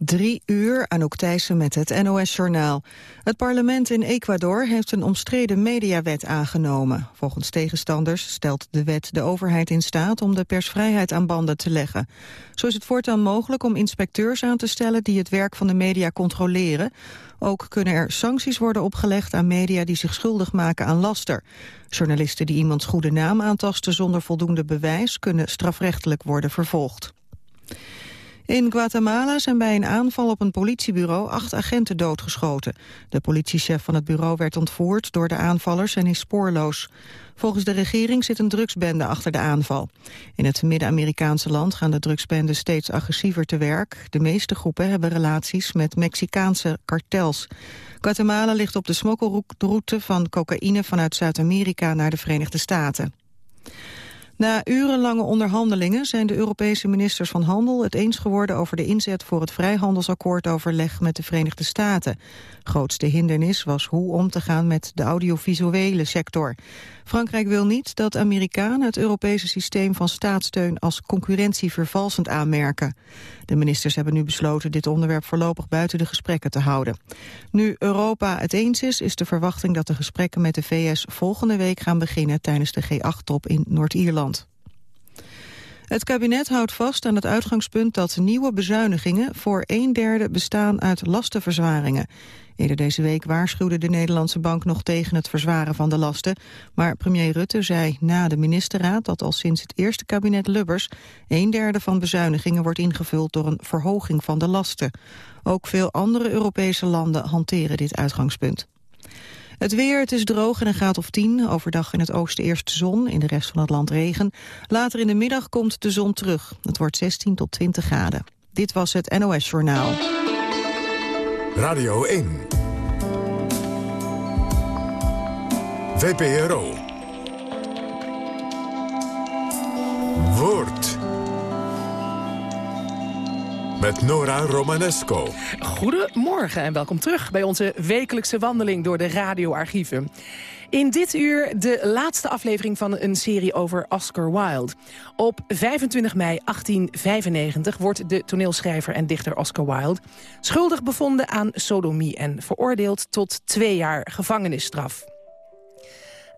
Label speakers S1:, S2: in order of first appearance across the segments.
S1: Drie uur, Anouk Thijssen met het NOS-journaal. Het parlement in Ecuador heeft een omstreden mediawet aangenomen. Volgens tegenstanders stelt de wet de overheid in staat om de persvrijheid aan banden te leggen. Zo is het voortaan mogelijk om inspecteurs aan te stellen die het werk van de media controleren. Ook kunnen er sancties worden opgelegd aan media die zich schuldig maken aan laster. Journalisten die iemands goede naam aantasten zonder voldoende bewijs kunnen strafrechtelijk worden vervolgd. In Guatemala zijn bij een aanval op een politiebureau acht agenten doodgeschoten. De politiechef van het bureau werd ontvoerd door de aanvallers en is spoorloos. Volgens de regering zit een drugsbende achter de aanval. In het Midden-Amerikaanse land gaan de drugsbenden steeds agressiever te werk. De meeste groepen hebben relaties met Mexicaanse kartels. Guatemala ligt op de smokkelroute van cocaïne vanuit Zuid-Amerika naar de Verenigde Staten. Na urenlange onderhandelingen zijn de Europese ministers van Handel het eens geworden over de inzet voor het vrijhandelsakkoordoverleg met de Verenigde Staten. Grootste hindernis was hoe om te gaan met de audiovisuele sector. Frankrijk wil niet dat Amerikanen het Europese systeem van staatssteun als concurrentievervalsend aanmerken. De ministers hebben nu besloten dit onderwerp voorlopig buiten de gesprekken te houden. Nu Europa het eens is, is de verwachting dat de gesprekken met de VS volgende week gaan beginnen tijdens de G8-top in Noord-Ierland. Het kabinet houdt vast aan het uitgangspunt dat nieuwe bezuinigingen voor een derde bestaan uit lastenverzwaringen. Eerder deze week waarschuwde de Nederlandse bank nog tegen het verzwaren van de lasten. Maar premier Rutte zei na de ministerraad dat al sinds het eerste kabinet Lubbers een derde van bezuinigingen wordt ingevuld door een verhoging van de lasten. Ook veel andere Europese landen hanteren dit uitgangspunt. Het weer, het is droog en een graad of 10. Overdag in het oosten eerst zon, in de rest van het land regen. Later in de middag komt de zon terug. Het wordt 16 tot 20 graden. Dit was het NOS Journaal.
S2: Radio 1. VPRO. Woord. Met Nora Romanesco.
S3: Goedemorgen en welkom terug bij onze wekelijkse wandeling door de radioarchieven. In dit uur de laatste aflevering van een serie over Oscar Wilde. Op 25 mei 1895 wordt de toneelschrijver en dichter Oscar Wilde... schuldig bevonden aan sodomie en veroordeeld tot twee jaar gevangenisstraf.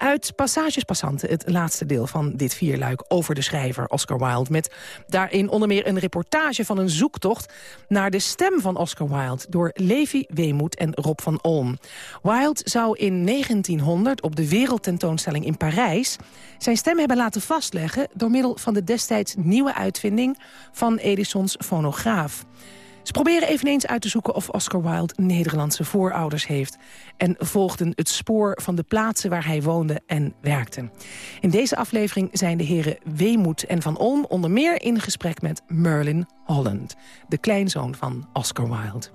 S3: Uit Passages het laatste deel van dit vierluik over de schrijver Oscar Wilde. Met daarin onder meer een reportage van een zoektocht naar de stem van Oscar Wilde door Levi Weemoed en Rob van Olm. Wilde zou in 1900 op de wereldtentoonstelling in Parijs zijn stem hebben laten vastleggen door middel van de destijds nieuwe uitvinding van Edisons fonograaf. Ze proberen eveneens uit te zoeken of Oscar Wilde Nederlandse voorouders heeft... en volgden het spoor van de plaatsen waar hij woonde en werkte. In deze aflevering zijn de heren Weemoed en Van Olm... onder meer in gesprek met Merlin Holland, de kleinzoon van Oscar Wilde.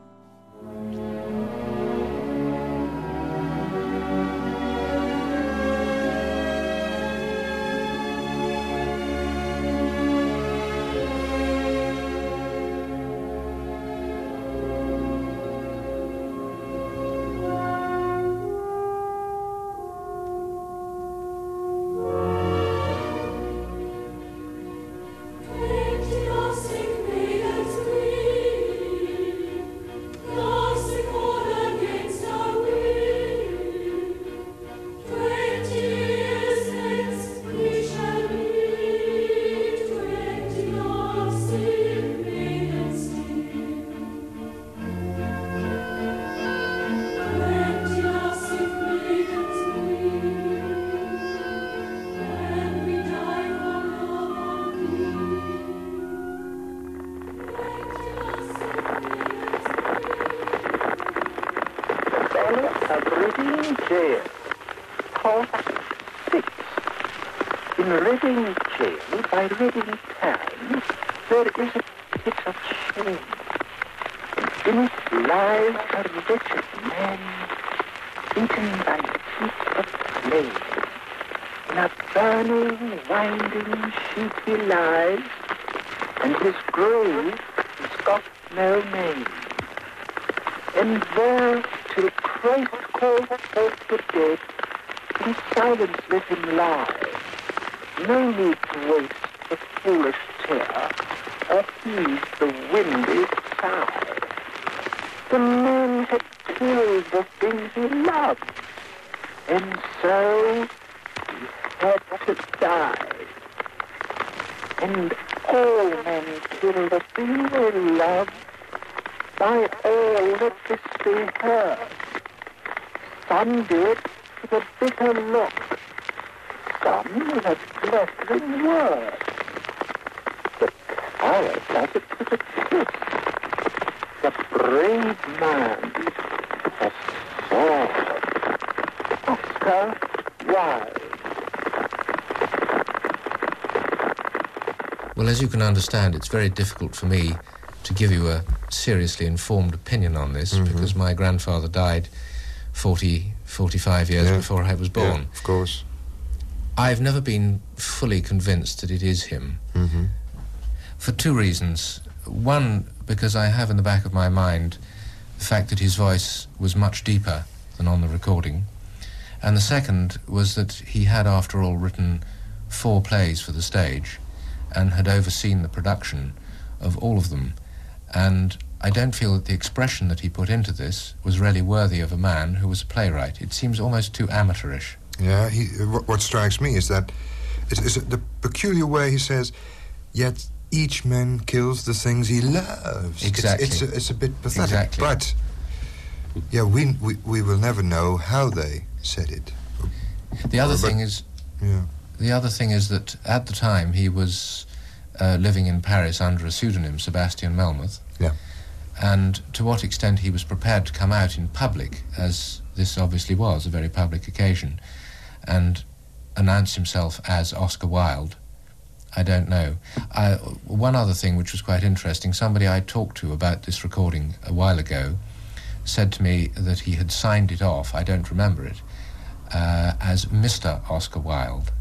S4: gradually time, there is a bit of shame. In it lies a wretched man, eaten by feet of flames. In a burning, winding sheet he lies, and his grave has got no name. And there
S5: Well, as you can understand, it's very difficult for me to give you a seriously informed opinion on this
S6: Mhm.
S5: because my grandfather died 40, 45 years
S6: Yeah.
S5: before I was born.
S6: Yeah, of course.
S5: I've never been fully convinced that it is him
S6: hmm
S5: for two reasons. One, because I have in the back of my mind the fact that his voice was much deeper than on the recording. And the second was that he had, after all, written four plays for the stage and had overseen the production of all of them. And I don't feel that the expression that he put into this was really worthy of a man who was a playwright. It seems almost too amateurish.
S6: Yeah, he, what, what strikes me is that is, is the peculiar way he says, yet each man kills the things he loves. It's-
S5: Exactly.
S6: It's, a, it's a bit pathetic.
S5: Exactly.
S6: But, yeah, we, we, we will never know how they said it.
S5: The other
S6: But-
S5: thing is
S6: Yeah.
S5: The other thing is that at the time he was uh, living in Paris under a pseudonym, Sebastian Melmoth.
S6: Yeah.
S5: And to what extent he was prepared to come out in public, as this obviously was a very public occasion, and announce himself as Oscar Wilde, I don't know. I, one other thing which was quite interesting, somebody I talked to about this recording a while ago said to me that he had signed it off, I don't remember it, uh, as Mr. Oscar Wilde.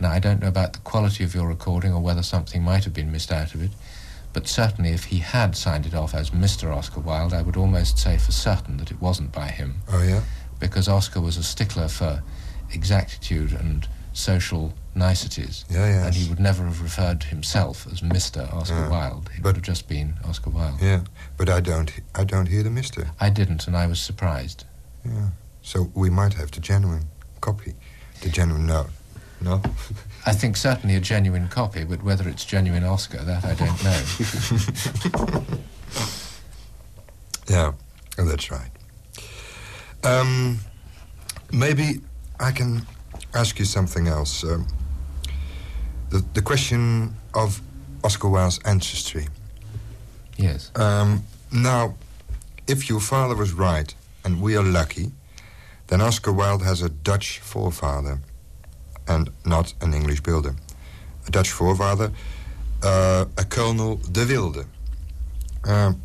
S5: Now, I don't know about the quality of your recording or whether something might have been missed out of it, but certainly if he had signed it off as Mr. Oscar Wilde, I would almost say for certain that it wasn't by him,
S6: Oh, yeah?
S5: because Oscar was a stickler for exactitude and social niceties.
S6: Yeah, yes.
S5: And he would never have referred to himself as Mr. Oscar
S6: Yeah.
S5: Wilde. It
S6: But-
S5: would have just been Oscar Wilde.
S6: Yeah. But I don't, I don't hear the mister.
S5: I didn't, and I was surprised.
S6: Yeah. So we might have the genuine copy. The genuine note. No?
S5: I think certainly a genuine copy, but whether it's genuine Oscar, that I don't know.
S6: Yeah, that's right. Um, maybe I can ask you something else. Um, the, the question of Oscar Wilde's ancestry.
S5: yes.
S6: Um, now, if your father was right, and we are lucky, then Oscar Wilde has a Dutch forefather, and not an English builder. A Dutch forefather, uh, a Colonel de Wilde. Um,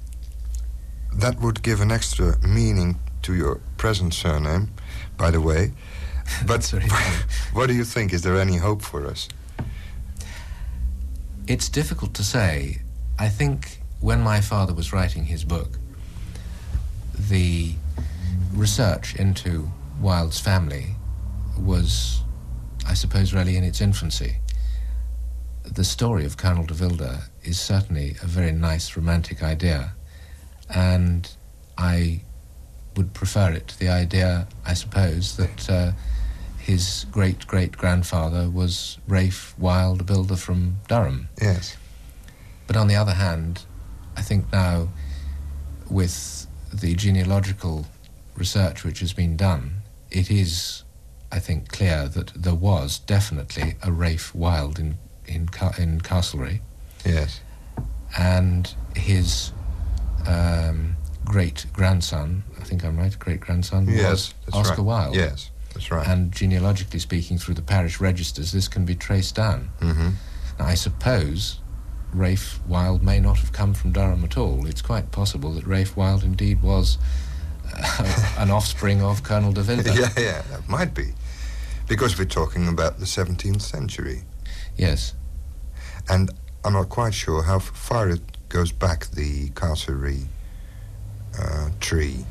S6: that would give an extra meaning to your present surname, by the way. But
S5: Sorry.
S6: what do you think? Is there any hope for us?
S5: It's difficult to say. I think when my father was writing his book, the research into Wilde's family was, I suppose, really in its infancy. The story of Colonel de Wilde is certainly a very nice romantic idea, and I would prefer it to the idea, I suppose, that uh, his great great grandfather was Rafe Wilde, a builder from Durham.
S6: Yes.
S5: But on the other hand, I think now, with the genealogical research which has been done, it is, I think, clear that there was definitely a Rafe Wild in in, in Castlereagh,
S6: Yes.
S5: and his um, great grandson, I think I'm right, great grandson,
S6: Yes.
S5: was Oscar
S6: right.
S5: Wilde.
S6: Yes. That's right.
S5: And genealogically speaking, through the parish registers, this can be traced down.
S6: hmm
S5: Now, I suppose Rafe Wilde may not have come from Durham at all. It's quite possible that Rafe Wilde indeed was an offspring of Colonel de Wilde.
S6: yeah, yeah, that might be. Because we're talking about the 17th century.
S5: Yes.
S6: And I'm not quite sure how far it goes back, the Castlereagh uh, tree.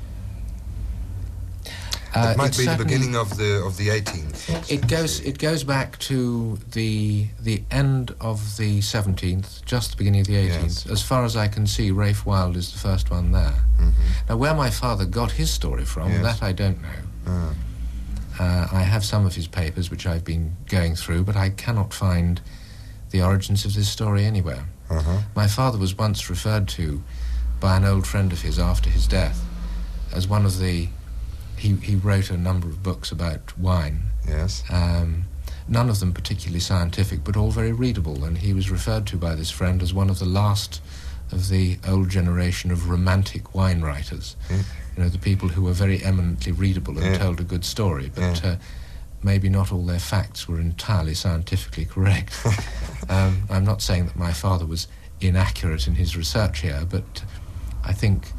S5: Uh,
S6: it might be the beginning of the of the 18th.
S5: It goes it goes back to the the end of the 17th, just the beginning of the 18th.
S6: Yes.
S5: As far as I can see, Rafe Wild is the first one there.
S6: Mhm.
S5: Now, where my father got his story from,
S6: Yes.
S5: that I don't know.
S6: Ah.
S5: Uh, I have some of his papers which I've been going through, but I cannot find the origins of this story anywhere.
S6: Uh-huh.
S5: My father was once referred to by an old friend of his after his death as one of the. He, he wrote a number of books about wine,
S6: Yes.
S5: um, none of them particularly scientific, but all very readable, and he was referred to by this friend as one of the last of the old generation of romantic wine writers. You know, the people who were very eminently readable and
S6: Yeah.
S5: told a good story, but
S6: Yeah.
S5: uh, maybe not all their facts were entirely scientifically correct. um, I'm not saying that my father was inaccurate in his research here, but I think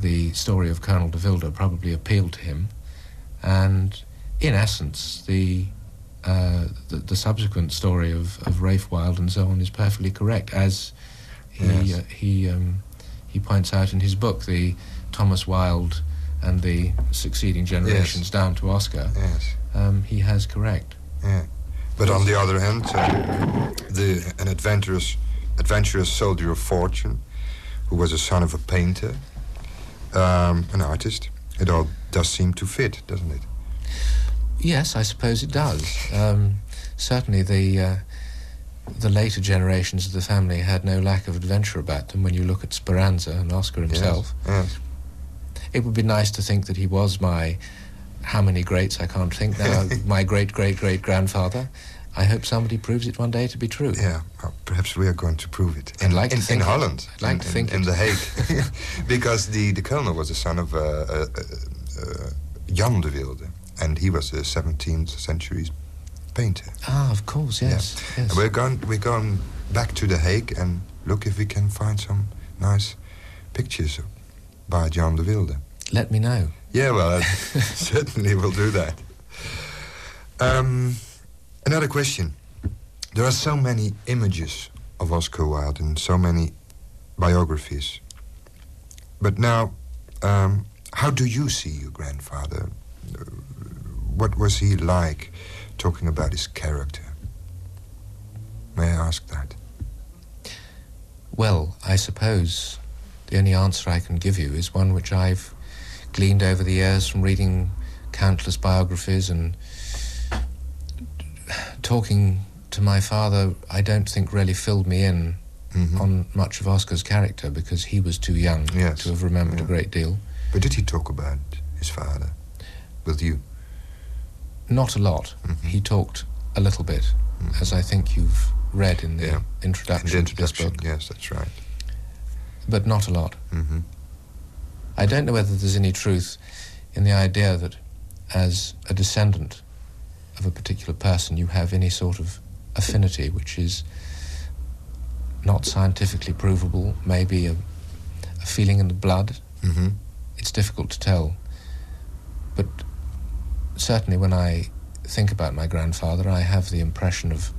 S5: the story of Colonel de Wilde probably appealed to him, and in essence, the uh, the, the subsequent story of, of Rafe Wild and so on is perfectly correct, as he
S6: Yes.
S5: uh, he um, he points out in his book, the Thomas Wilde and the succeeding generations down to Oscar.
S6: Yes.
S5: Um, he has correct.
S6: Yeah. But on the other hand, uh, the an adventurous adventurous soldier of fortune, who was a son of a painter, um, an artist. It all does seem to fit, doesn't it?
S5: Yes, I suppose it does. Um, certainly, the uh, the later generations of the family had no lack of adventure about them. When you look at Speranza and Oscar himself,
S6: Yes.
S5: it would be nice to think that he was my how many greats I can't think now. my great great great grandfather. I hope somebody proves it one day to be true.
S6: Yeah. Well, perhaps we are going to prove it.
S5: I'd
S6: In,
S5: like
S6: in, in. Holland.
S5: I'd like
S6: in,
S5: to think
S6: in. The Hague, because the the colonel was the son of uh, uh, uh, Jan de Wilde, and he was a 17th century painter.
S5: Ah, of course, yes. yes.
S6: We're going we're going back to The Hague and look if we can find some nice pictures by Jan de Wilde.
S5: Let me know.
S6: Yeah, well, I certainly will do that. Um, another question. There are so many images of Oscar Wilde and so many biographies. But now, um, how do you see your grandfather? What was he like talking about his character? May I ask that?
S5: Well, I suppose the only answer I can give you is one which I've gleaned over the years from reading countless biographies and talking to my father. I don't think really filled me in
S6: Mhm.
S5: on much of Oscar's character because he was too young
S6: Yes,
S5: to have remembered a great deal.
S6: But did he talk about his father with you?
S5: Not a lot.
S6: Mhm.
S5: He talked a little bit,
S6: Mhm.
S5: as I think you've read in the
S6: Yeah.
S5: introduction,
S6: In the
S5: to this
S6: introduction,
S5: book,
S6: yes, that's right.
S5: but not a lot.
S6: hmm
S5: I don't know whether there's any truth in the idea that as a descendant of a particular person you have any sort of affinity which is not scientifically provable, maybe a, a feeling in the blood.
S6: hmm
S5: It's difficult to tell. But certainly when I think about my grandfather, I have the impression of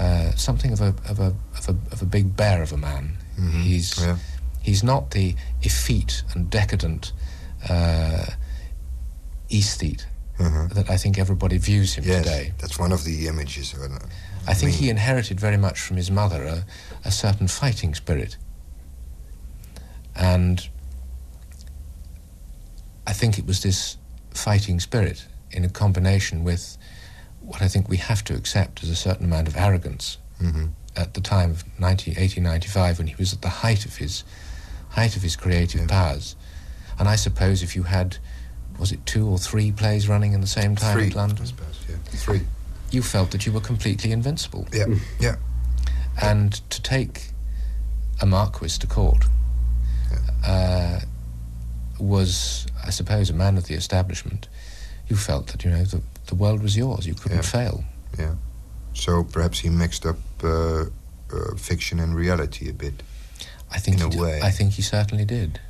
S5: uh, something of a, of, a, of, a, of a big bear of a man.
S6: Mhm.
S5: He's
S6: Yeah.
S5: he's not the effete and decadent uh, aesthete
S6: Uh-huh.
S5: that I think everybody views him
S6: Yes,
S5: today.
S6: that's one of the images. uh,
S5: I think
S6: mean.
S5: he inherited very much from his mother a, a certain fighting spirit. And I think it was this fighting spirit in a combination with what I think we have to accept as a certain amount of arrogance
S6: Mhm.
S5: at the time of 19, 1895 when he was at the height of his height of his creative
S6: Yeah.
S5: powers. And I suppose if you had was it two or three plays running in the same time
S6: Three,
S5: at London,
S6: I suppose, yeah. Three.
S5: you felt that you were completely invincible.
S6: Yeah, yeah.
S5: And to take a marquis to court uh, was, I suppose, a man of the establishment. You felt that, you know, the, the world was yours. You couldn't
S6: Yeah.
S5: fail.
S6: Yeah. So perhaps he mixed up uh, uh, fiction and reality a bit.
S5: I think
S6: In a
S5: did-
S6: way.
S5: I think he certainly did.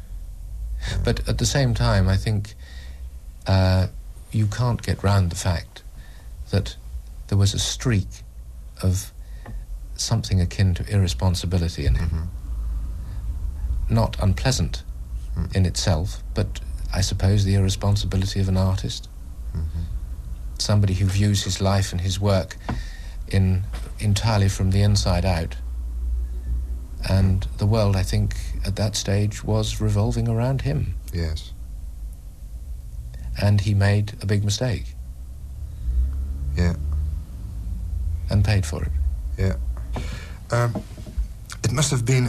S5: But at the same time, I think uh, you can't get round the fact that there was a streak of something akin to irresponsibility in him.
S6: Mhm.
S5: Not unpleasant
S6: Mm.
S5: in itself, but I suppose, the irresponsibility of an artist.
S6: Mm-hmm.
S5: Somebody who views his life and his work in entirely from the inside out. And the world, I think, at that stage was revolving around him.
S6: Yes.
S5: And he made a big mistake.
S6: Yeah.
S5: And paid for it.
S6: Yeah. Um, it must have been,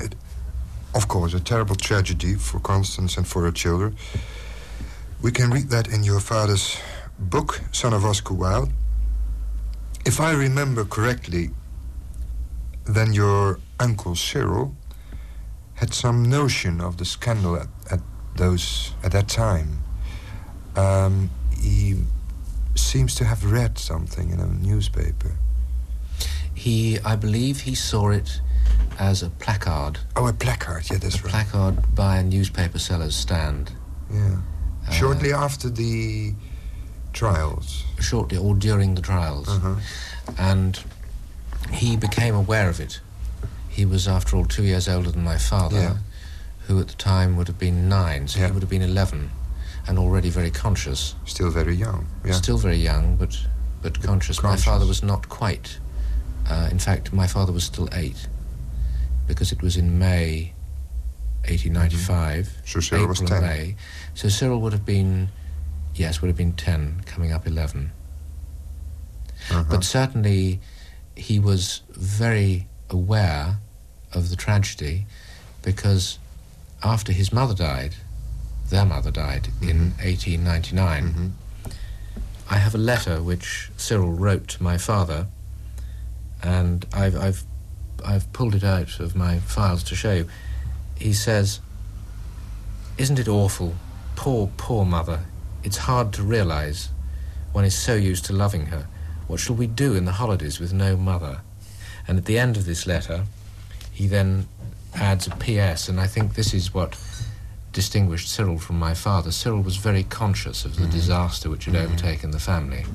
S6: of course, a terrible tragedy for Constance and for her children. We can read that in your father's book, Son of Oscar Wilde. If I remember correctly, then your uncle Cyril had some notion of the scandal at, at those at that time. Um, he seems to have read something in a newspaper.
S5: He, I believe, he saw it as a placard.
S6: Oh, a placard. Yeah, that's
S5: a
S6: right.
S5: placard by a newspaper seller's stand.
S6: Yeah.
S5: Uh,
S6: Shortly after the trials.
S5: Shortly, or during the trials.
S6: Uh-huh.
S5: And he became aware of it. He was, after all, two years older than my father,
S6: Yeah.
S5: who at the time would have been nine, so
S6: Yeah.
S5: he would have been 11, and already very conscious.
S6: Still very young. Yeah.
S5: Still very young, but, but conscious.
S6: Conscious.
S5: My father was not quite. Uh, in fact, my father was still eight, because it was in May 1895.
S6: So Cyril was
S5: April
S6: 10.
S5: and May. So Cyril would have been, yes, would have been 10, coming up 11.
S6: Uh-huh.
S5: But certainly he was very aware of the tragedy because after his mother died, their mother died in 1899,
S6: Mhm.
S5: I have a letter which Cyril wrote to my father, and I've, I've, I've pulled it out of my files to show you. He says, Isn't it awful? Poor, poor mother. It's hard to realize. One is so used to loving her. What shall we do in the holidays with no mother? And at the end of this letter, he then adds a P.S., and I think this is what distinguished Cyril from my father. Cyril was very conscious of the mm-hmm. disaster which had mm-hmm. overtaken the family,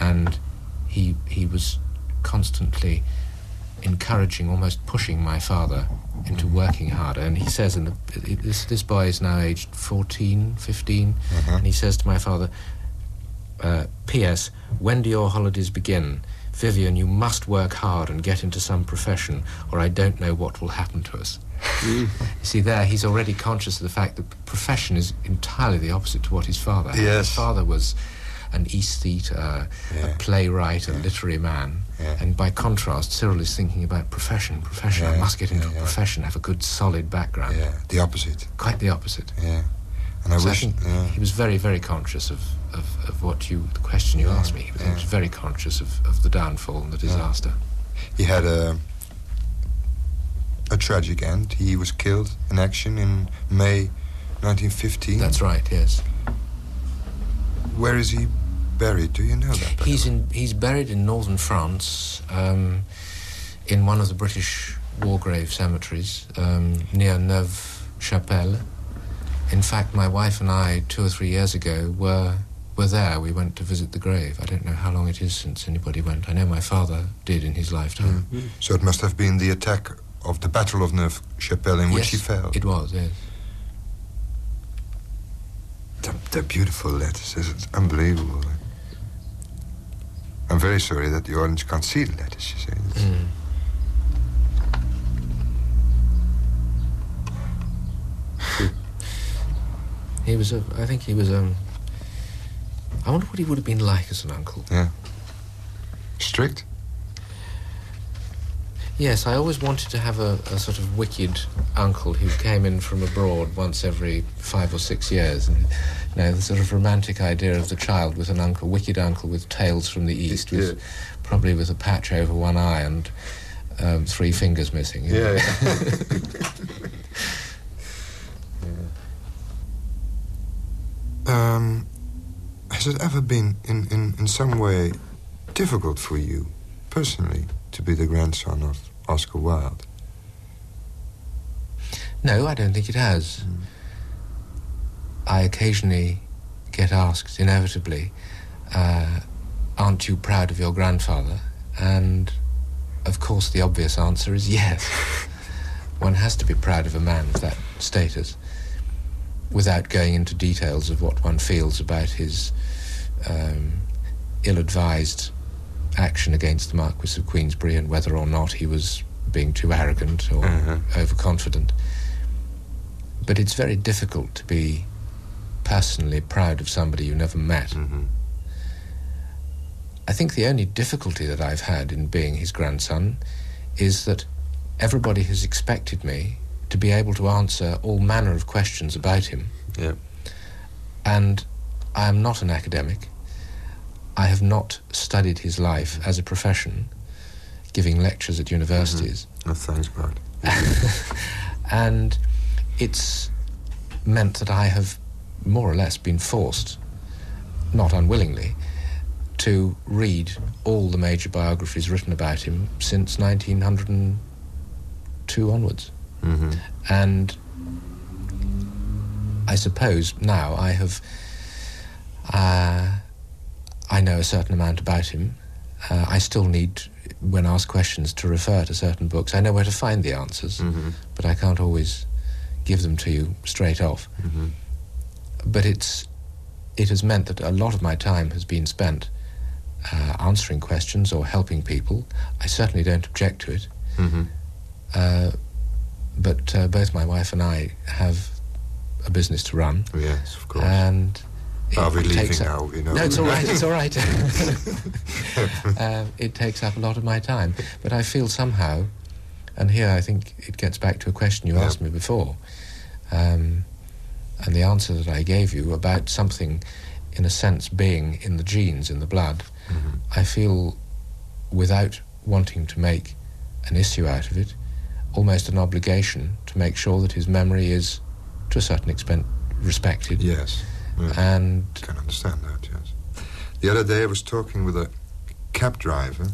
S5: and he he was constantly encouraging, almost pushing my father into mm-hmm. working harder. And he says, in the, this this boy is now aged 14, 15, uh-huh. and he says to my father, uh, P.S. When do your holidays begin? Vivian, you must work hard and get into some profession, or I don't know what will happen to us. You see, there he's already conscious of the fact that profession is entirely the opposite to what his father had.
S6: Yes.
S5: His father was an aesthete, uh,
S6: Yeah.
S5: a playwright, a literary man,
S6: Yeah.
S5: and by contrast, Cyril is thinking about profession. Profession, I must get into
S6: yeah,
S5: a profession, have a good, solid background.
S6: Yeah, the opposite.
S5: Quite the opposite.
S6: Yeah. And I
S5: So I
S6: wish.
S5: think
S6: yeah.
S5: he was very, very conscious of, of, of what you, the question you
S6: Yeah,
S5: asked me. He was,
S6: yeah.
S5: very conscious of, of the downfall and the disaster.
S6: He had a a tragic end. He was killed in action in May 1915.
S5: That's right, yes.
S6: Where is he buried? Do you know that?
S5: He's in, he's buried in northern France, um, in one of the British war grave cemeteries um, near Neuve Chapelle. In fact, my wife and I, two or three years ago, were were there. We went to visit the grave. I don't know how long it is since anybody went. I know my father did in his lifetime.
S6: So it must have been the attack of the Battle of Neuve Chapelle in which he fell.
S5: It was, yes.
S6: They're, they're beautiful letters. It's unbelievable. I'm very sorry that the audience can't see the letters. You see,
S5: Mm. He was a. I think he was um. I wonder what he would have been like as an uncle.
S6: yeah. Strict.
S5: Yes, I always wanted to have a, a sort of wicked uncle who came in from abroad once every five or six years, and you know the sort of romantic idea of the child with an uncle, wicked uncle with tales from the east, with
S6: Yeah.
S5: probably with a patch over one eye and um, three fingers missing. you know.
S6: Um, has it ever been in, in, in some way difficult for you, personally, to be the grandson of Oscar Wilde?
S5: No, I don't think it has. I occasionally get asked, inevitably, uh, aren't you proud of your grandfather? And of course, the obvious answer is yes. One has to be proud of a man of that status. without going into details of what one feels about his um, ill-advised action against the Marquis of Queensberry and whether or not he was being too arrogant or
S6: Uh-huh.
S5: overconfident. But it's very difficult to be personally proud of somebody you never met.
S6: Mhm.
S5: I think the only difficulty that I've had in being his grandson is that everybody has expected me to be able to answer all manner of questions about him.
S6: Yeah.
S5: And I am not an academic. I have not studied his life as a profession, giving lectures at universities.
S6: Oh, thanks, Bart.
S5: And it's meant that I have more or less been forced, not unwillingly, to read all the major biographies written about him since 1902 onwards.
S6: hmm
S5: And I suppose now I have. Uh, I know a certain amount about him. Uh, I still need, when asked questions, to refer to certain books. I know where to find the answers,
S6: hmm
S5: but I can't always give them to you straight off.
S6: hmm
S5: But it's it has meant that a lot of my time has been spent uh, answering questions or helping people. I certainly don't object to it.
S6: hmm
S5: Uh, but uh, both my wife and I have a business to run,
S6: Yes, of course.
S5: and
S6: Are we
S5: takes
S6: leaving
S5: up-
S6: now? You know.
S5: No, it's all right. It's all right. uh, it takes up a lot of my time, but I feel somehow, and here I think it gets back to a question you
S6: Yeah.
S5: asked me before, um, and the answer that I gave you about something, in a sense, being in the genes, in the blood.
S6: Mhm.
S5: I feel, without wanting to make an issue out of it, almost an obligation to make sure that his memory is, to a certain extent, respected.
S6: Yes.
S5: And
S6: can understand that, yes. The other day I was talking with a cab driver,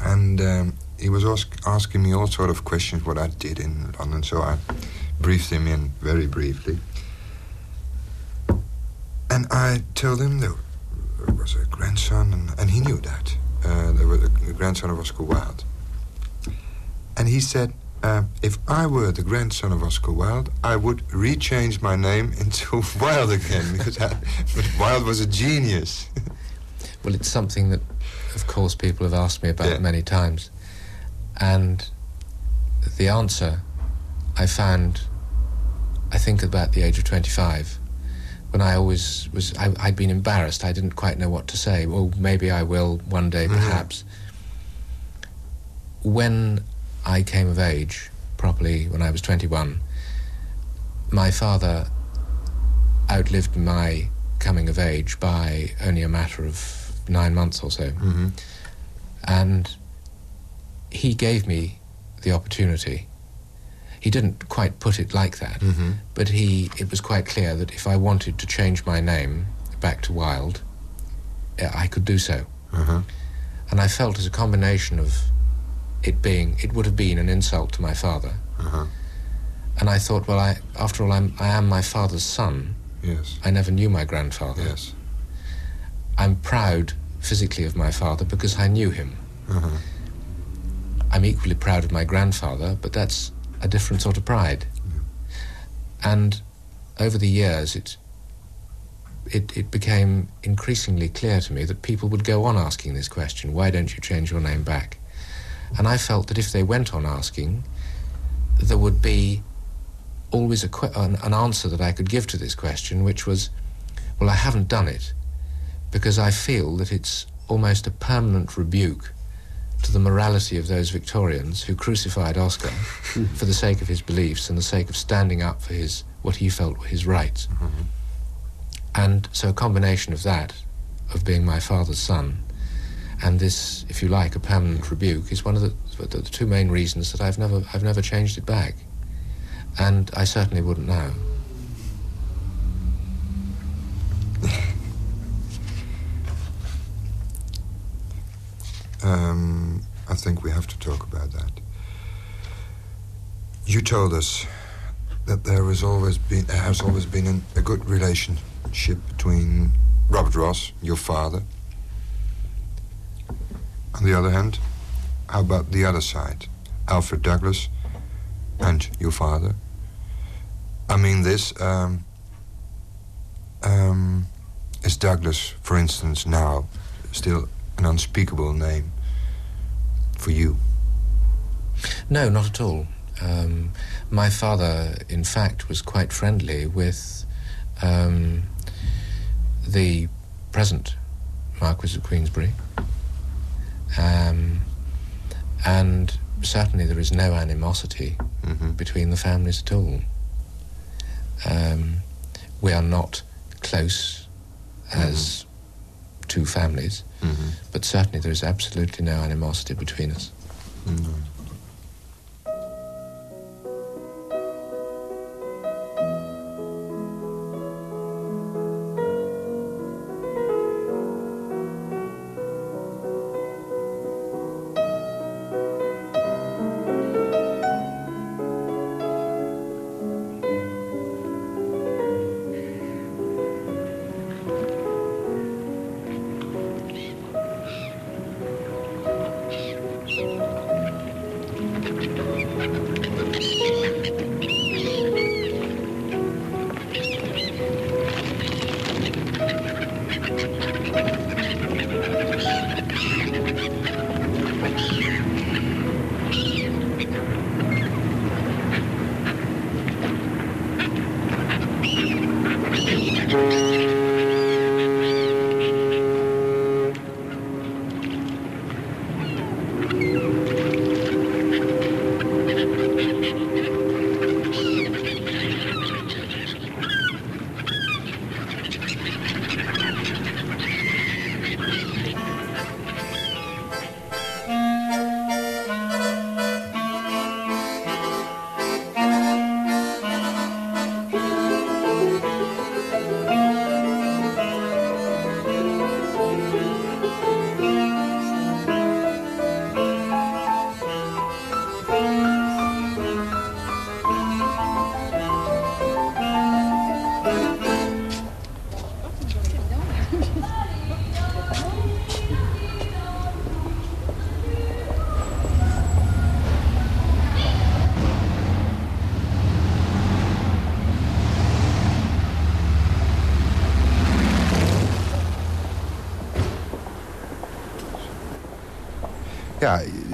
S6: and um, he was ask, asking me all sort of questions what I did in London, so I briefed him in very briefly. And I told him there was a grandson, and, and he knew that. Uh, there was a grandson of Oscar Wilde. And he said, uh, if I were the grandson of Oscar Wilde, I would rechange my name into Wilde again because I, but Wilde was a genius.
S5: Well, it's something that, of course, people have asked me about
S6: Yeah.
S5: many times. And the answer I found, I think, about the age of 25, when I always was, I, I'd been embarrassed. I didn't quite know what to say. Well, maybe I will one day,
S6: Mhm.
S5: perhaps. When I came of age, properly, when I was 21, my father outlived my coming of age by only a matter of nine months or so.
S6: hmm
S5: And he gave me the opportunity. He didn't quite put it like that,
S6: hmm
S5: but he it was quite clear that if I wanted to change my name back to Wilde, uh, I could do so.
S6: Uh-huh.
S5: And I felt as a combination of it being, it would have been an insult to my father.
S6: Uh-huh.
S5: And I thought, well, I, after all, I'm, I am my father's son.
S6: Yes.
S5: I never knew my grandfather.
S6: Yes.
S5: I'm proud physically of my father because I knew him.
S6: Uh-huh.
S5: I'm equally proud of my grandfather, but that's a different sort of pride. And over the years, it, it, it became increasingly clear to me that people would go on asking this question why don't you change your name back? And I felt that if they went on asking, there would be always a, que- an, an answer that I could give to this question, which was, well, I haven't done it because I feel that it's almost a permanent rebuke to the morality of those Victorians who crucified Oscar for the sake of his beliefs and the sake of standing up for his what he felt were his rights. Mm-hmm. And so a combination of that, of being my father's son, and this, if you like, a permanent rebuke, is one of the, the, the two main reasons that I've never I've never changed it back, and I certainly wouldn't now.
S6: Um, I think we have to talk about that. You told us that there has always been there has always been an, a good relationship between Robert Ross, your father. On the other hand, how about the other side, Alfred Douglas, and your father? I mean this. Um, Um, is Douglas, for instance, now still an unspeakable name for you?
S5: No, not at all. Um, my father, in fact, was quite friendly with um, the present Marquis of Queensbury. Um, and certainly there is no animosity mm-hmm. between the families at all. Um, we are not close as mm-hmm. two families, mm-hmm. but certainly there is absolutely no animosity between us.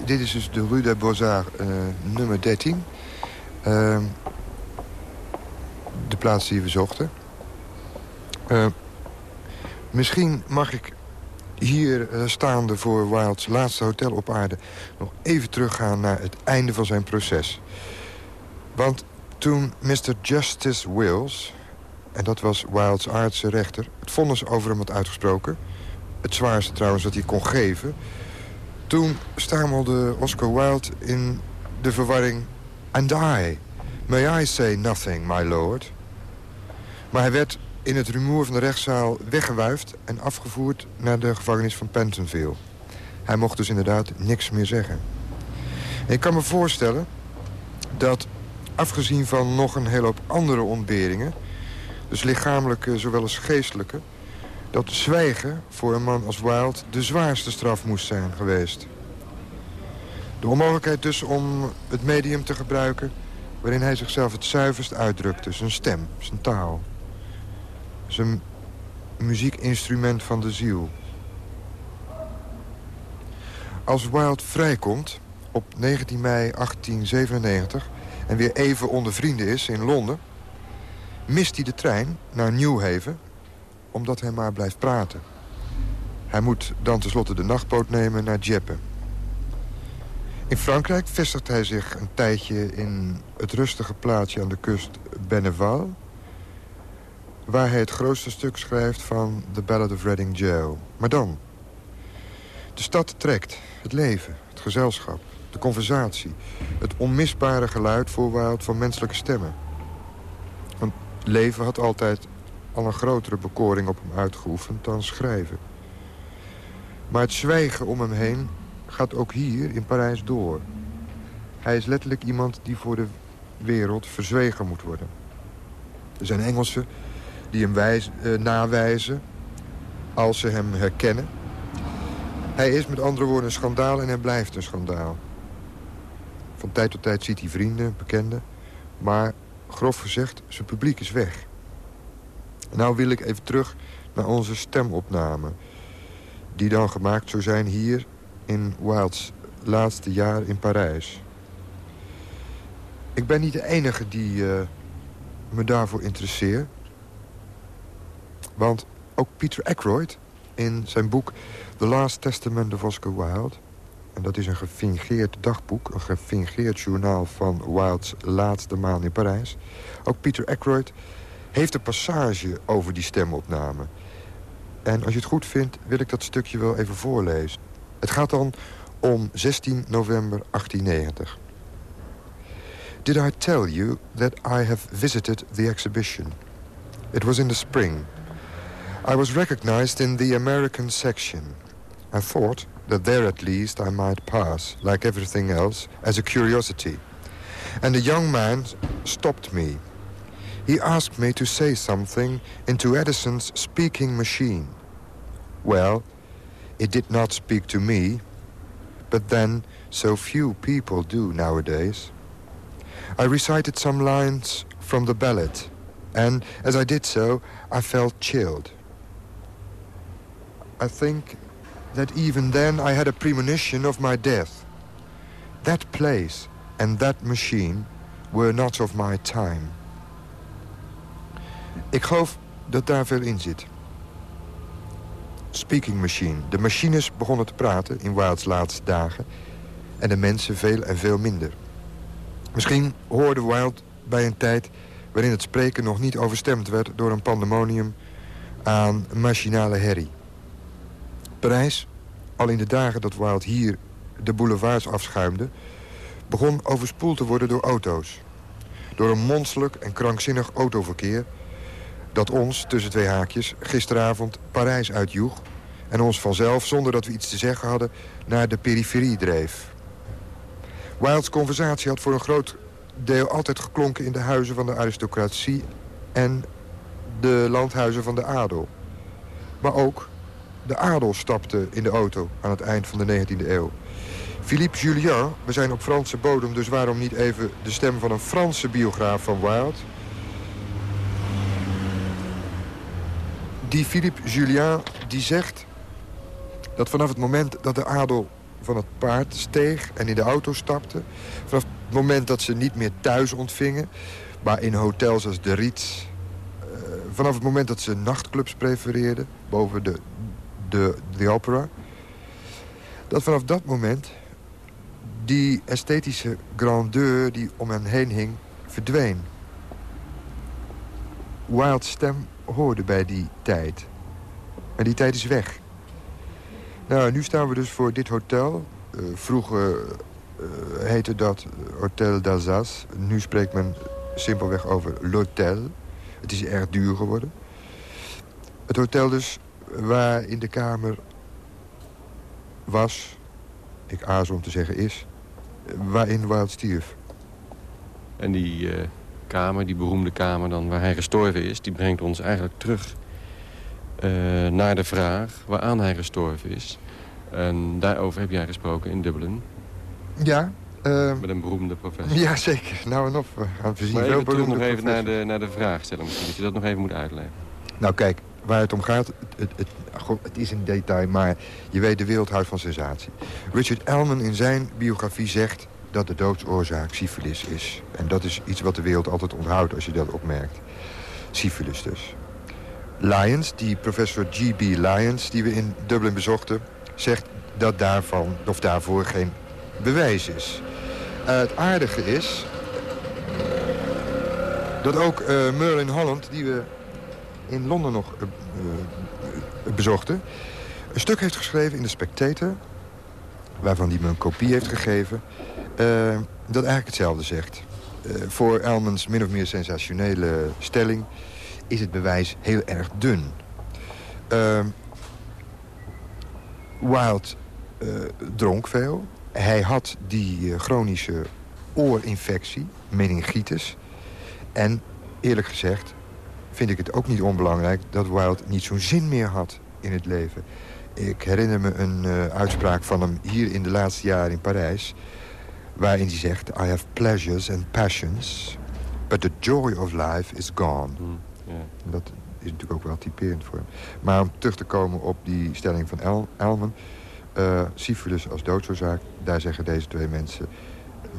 S6: Dit is dus de Rue des Beaux-Arts uh, nummer 13. Uh, de plaats die we zochten. Uh, misschien mag ik hier uh, staande voor Wilds laatste hotel op aarde... nog even teruggaan naar het einde van zijn proces. Want toen Mr. Justice Wills... en dat was Wilds aardse rechter... het vonnis over hem had uitgesproken... het zwaarste trouwens dat hij kon geven... Toen stamelde Oscar Wilde in de verwarring... And I, may I say nothing, my lord? Maar hij werd in het rumoer van de rechtszaal weggewuifd... en afgevoerd naar de gevangenis van Pentonville. Hij mocht dus inderdaad niks meer zeggen. ik kan me voorstellen dat, afgezien van nog een hele hoop andere ontberingen... dus lichamelijke zowel als geestelijke dat zwijgen voor een man als Wilde de zwaarste straf moest zijn geweest. De onmogelijkheid dus om het medium te gebruiken... waarin hij zichzelf het zuiverst uitdrukte. Zijn stem, zijn taal. Zijn muziekinstrument van de ziel. Als Wilde vrijkomt op 19 mei 1897... en weer even onder vrienden is in Londen... mist hij de trein naar Newhaven omdat hij maar blijft praten. Hij moet dan tenslotte de nachtboot nemen naar Dieppe. In Frankrijk vestigt hij zich een tijdje in het rustige plaatsje aan de kust Benneval... waar hij het grootste stuk schrijft van The Ballad of Reading Gaol. Maar dan, de stad trekt, het leven, het gezelschap, de conversatie... het onmisbare geluid voorwaalt van menselijke stemmen. Want leven had altijd al een grotere bekoring op hem uitgeoefend dan schrijven. Maar het zwijgen om hem heen gaat ook hier in Parijs door. Hij is letterlijk iemand die voor de wereld verzwegen moet worden. Er zijn Engelsen die hem wijs, eh, nawijzen als ze hem herkennen. Hij is met andere woorden een schandaal en hij blijft een schandaal. Van tijd tot tijd ziet hij vrienden, bekenden. Maar grof gezegd, zijn publiek is weg. Nou wil ik even terug naar onze stemopname. Die dan gemaakt zou zijn hier in Wilds laatste jaar in Parijs. Ik ben niet de enige die eh, me daarvoor interesseert. Want ook Peter Ackroyd in zijn boek The Last Testament of Oscar Wilde... en dat is een gefingeerd dagboek, een gefingeerd journaal... van Wilde's laatste maand in Parijs. Ook Peter Ackroyd heeft een passage over die stemopname. En als je het goed vindt, wil ik dat stukje wel even voorlezen. Het gaat dan om 16 november 1890. Did I tell you that I have visited the exhibition? It was in the spring. I was recognized in the American section. I thought that there at least I might pass, like everything else, as a curiosity. And a young man stopped me. He asked me to say something into Edison's speaking machine. Well, it did not speak to me, but then so few people do nowadays. I recited some lines from the ballad, and as I did so, I felt chilled. I think that even then I had a premonition of my death. That place and that machine were not of my time. Ik geloof dat daar veel in zit. Speaking machine. De machines begonnen te praten in Wilds laatste dagen... en de mensen veel en veel minder. Misschien hoorde Wild bij een tijd waarin het spreken nog niet overstemd werd... door een pandemonium aan machinale herrie. Parijs, al in de dagen dat Wild hier de boulevards afschuimde... begon overspoeld te worden door auto's. Door een monsterlijk en krankzinnig autoverkeer... dat ons, tussen twee haakjes, gisteravond Parijs uitjoeg... en ons vanzelf, zonder dat we iets te zeggen hadden, naar de periferie dreef. Wilds conversatie had voor een groot deel altijd geklonken... in de huizen van de aristocratie en de landhuizen van de adel. Maar ook de adel stapte in de auto aan het eind van de 19e eeuw. Philippe Julien, we zijn op Franse bodem... dus waarom niet even de stem van een Franse biograaf van Wilde... Die Philippe Julien die zegt dat vanaf het moment dat de adel van het paard steeg en in de auto stapte... vanaf het moment dat ze niet meer thuis ontvingen... maar in hotels als de Ritz... Uh, vanaf het moment dat ze nachtclubs prefereerden boven de, de, de opera... dat vanaf dat moment die esthetische grandeur die om hen heen hing verdween. Wilds stem hoorde bij die tijd. En die tijd is weg. Nou, nu staan we dus voor dit hotel. Uh, vroeger uh, heette dat Hotel d'Alsace. Nu spreekt men simpelweg over l'hotel. Het is erg duur geworden. Het hotel dus waar in de kamer was... ik aarzel om te zeggen is... waarin Wild stierf.
S7: En die uh, kamer, die beroemde kamer dan waar hij gestorven is... die brengt ons eigenlijk terug uh, naar de vraag waaraan hij gestorven is. En daarover heb jij gesproken in Dublin.
S6: Ja. Uh,
S7: Met een beroemde professor.
S6: Ja, zeker. Nou en op. We gaan voorzien
S7: maar even terug nog even naar de, naar de vraag stellen misschien. Dat je dat nog even moet uitleggen.
S6: Nou kijk, waar het om gaat, het, het, het, het is een detail, maar je weet de wereld houdt van sensatie. Richard Ellman in zijn biografie zegt dat de doodsoorzaak syfilis is. En dat is iets wat de wereld altijd onthoudt als je dat opmerkt. Syfilis dus. Lyons, die professor G.B. Lyons, die we in Dublin bezochten... zegt dat daarvan, of daarvoor geen bewijs is. Uh, het aardige is dat ook uh, Merlin Holland, die we in Londen nog uh, bezochten... een stuk heeft geschreven in de Spectator... waarvan hij me een kopie heeft gegeven... uh, dat eigenlijk hetzelfde zegt. Uh, voor Elmans min of meer sensationele stelling... is het bewijs heel erg dun. Uh, Wild uh, dronk veel. Hij had die chronische oorinfectie, meningitis. En eerlijk gezegd vind ik het ook niet onbelangrijk... dat Wild niet zo'n zin meer had in het leven. Ik herinner me een uitspraak van hem hier in de laatste jaren in Parijs... waarin hij zegt... I have pleasures and passions, but the joy of life is gone.
S7: Mm, yeah.
S6: Dat is natuurlijk ook wel typerend voor hem. Maar om terug te komen op die stelling van El Elmen... Uh, syphilis als doodsoorzaak, daar zeggen deze twee mensen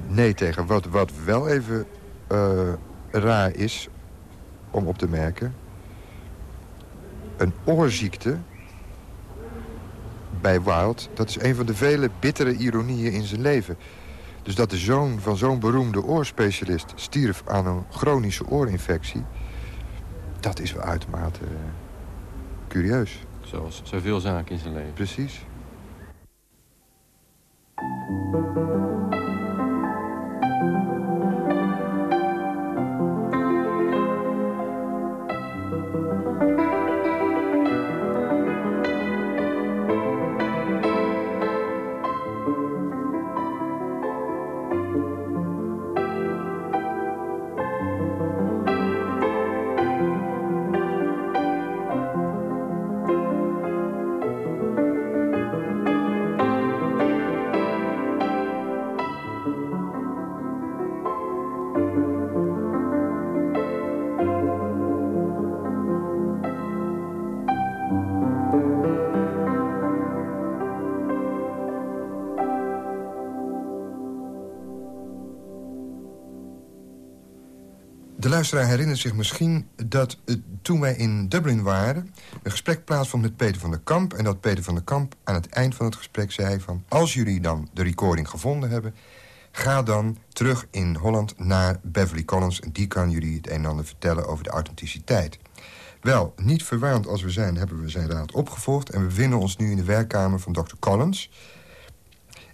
S6: nee tegen. Wat, wat wel even uh, raar is om op te merken... een oorziekte bij Wild... dat is een van de vele bittere ironieën in zijn leven. Dus dat de zoon van zo'n beroemde oorspecialist... stierf aan een chronische oorinfectie... dat is wel uitermate uh, curieus.
S7: Zoals zoveel zaken in zijn leven.
S6: Precies. Luisteraar herinnert zich misschien dat toen wij in Dublin waren... een gesprek plaatsvond met Peter van der Kamp... en dat Peter van der Kamp aan het eind van het gesprek zei van... als jullie dan de recording gevonden hebben... ga dan terug in Holland naar Beverly Collins... en die kan jullie het een en ander vertellen over de authenticiteit. Wel, niet verwaand als we zijn, hebben we zijn raad opgevolgd... en we bevinden ons nu in de werkkamer van Dr. Collins.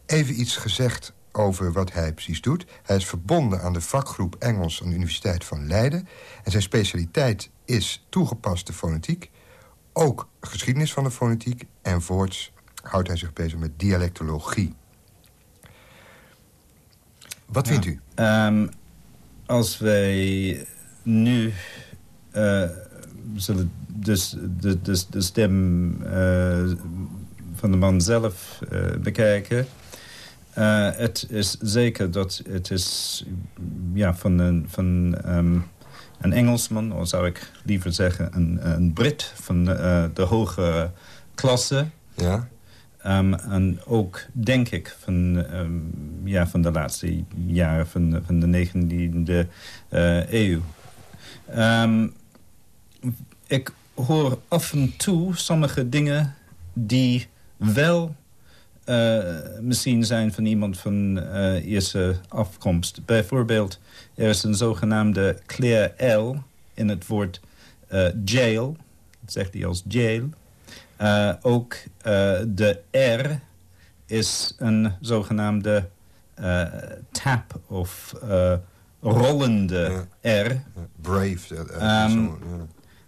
S6: Even iets gezegd over wat hij precies doet. Hij is verbonden aan de vakgroep Engels aan de Universiteit van Leiden. En zijn specialiteit is toegepaste fonetiek. Ook geschiedenis van de fonetiek. En voorts houdt hij zich bezig met dialectologie. Wat vindt u?
S8: Um, als wij nu uh, zullen dus de, de, de stem uh, van de man zelf uh, bekijken... Uh, het is zeker dat het is ja, van, een, van um, een Engelsman... of zou ik liever zeggen een, een Brit van uh, de hoge klasse.
S6: Ja.
S8: Um, en ook, denk ik, van, um, ja, van de laatste jaren van, van de 19e uh, eeuw. ik hoor af en toe sommige dingen die wel uh, misschien zijn van iemand van uh, Ierse afkomst. Bijvoorbeeld, er is een zogenaamde clear L in het woord uh, jail. Dat zegt hij als jail. ook de R is een zogenaamde tap of rollende. R.
S6: Brave.
S8: Um,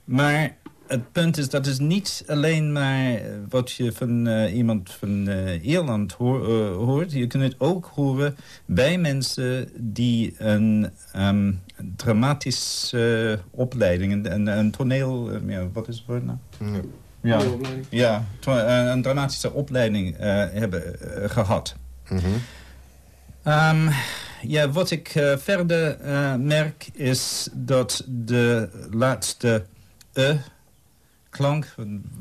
S8: maar het punt is, dat is niet alleen maar wat je van uh, iemand van uh, Ierland hoor, uh, hoort. Je kunt het ook horen bij mensen die een um, dramatische opleiding... een, een toneel... ja, wat is het woord nou? Ja, ja, ja een dramatische opleiding hebben gehad.
S6: Mm -hmm.
S8: um, ja, wat ik verder merk is dat de laatste... e klank.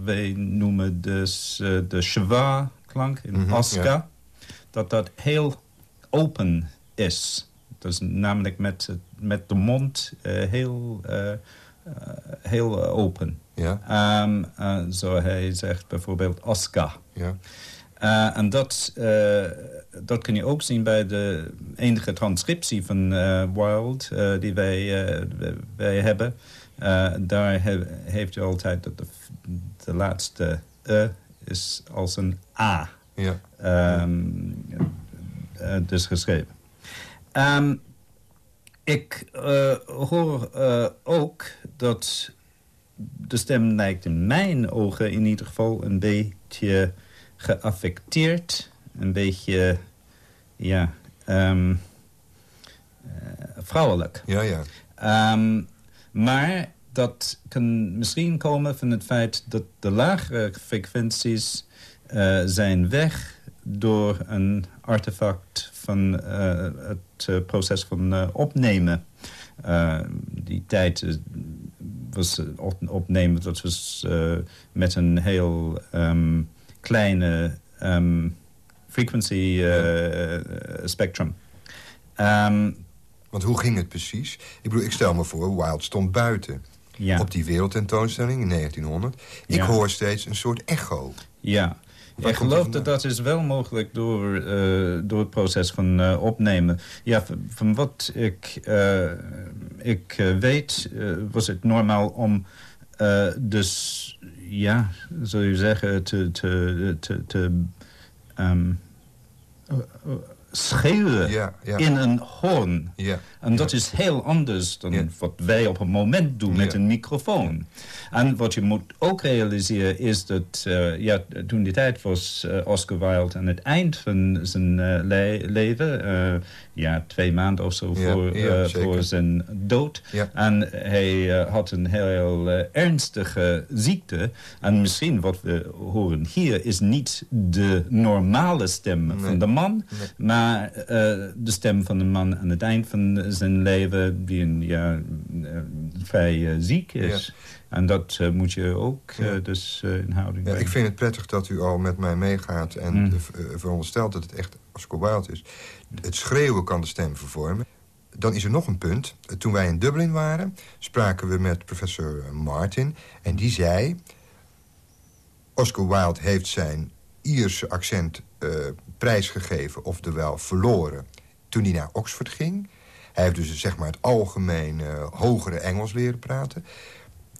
S8: Wij noemen dus uh, de schwa-klank in mm -hmm, Oscar. Ja. Dat dat heel open is. Dus namelijk met, met de mond uh, heel, uh, heel open.
S6: Ja.
S8: Um, zo hij zegt bijvoorbeeld Oscar.
S6: Ja.
S8: en dat, dat kun je ook zien bij de enige transcriptie van Wild die wij, wij hebben. Uh, daar he, heeft u altijd dat de, de laatste e is als een a.
S6: Ja.
S8: Um, uh, dus geschreven. Um, ik uh, hoor ook dat de stem lijkt in mijn ogen in ieder geval een beetje geaffecteerd. Een beetje, ja, um, vrouwelijk.
S6: Ja, ja.
S8: Um, maar dat kan misschien komen van het feit dat de lagere frequenties uh, zijn weg door een artefact van uh, het uh, proces van opnemen. die tijd was opnemen. Dat was met een heel um, kleine um, frequency spectrum.
S6: Um, Want hoe ging het precies? Ik bedoel, ik stel me voor, Wild stond buiten. Ja. Op die wereldtentoonstelling in 1900. Ik hoor steeds een soort echo.
S8: Ja, ik geloof dat dat is wel mogelijk door, uh, door het proces van uh, opnemen. Ja, van wat ik, uh, ik weet was het normaal om dus, ja, zul je zeggen, te, te, te, te um, schreeuwen ja, ja. in een hoorn. Ja, en dat is heel anders dan wat wij op een moment doen met een microfoon. En wat je moet ook realiseren is dat... Uh, ja, toen die tijd was uh, Oscar Wilde aan het eind van zijn uh, le leven... ja, twee maanden of zo voor, voor zijn dood. En hij had een heel ernstige ziekte. En misschien wat we horen hier is niet de normale stem van de man... maar de stem van de man aan het eind van zijn leven... die een, ja, vrij ziek is. En dat uh, moet je ook uh, dus uh, in houding
S6: ja, Ik vind het prettig dat u al met mij meegaat en mm. veronderstelt dat het echt Oscar Wilde is. Het schreeuwen kan de stem vervormen. Dan is er nog een punt. Toen wij in Dublin waren, spraken we met professor Martin. En die zei... Oscar Wilde heeft zijn Ierse accent prijsgegeven, oftewel verloren... toen hij naar Oxford ging. Hij heeft dus zeg maar het algemeen hogere Engels leren praten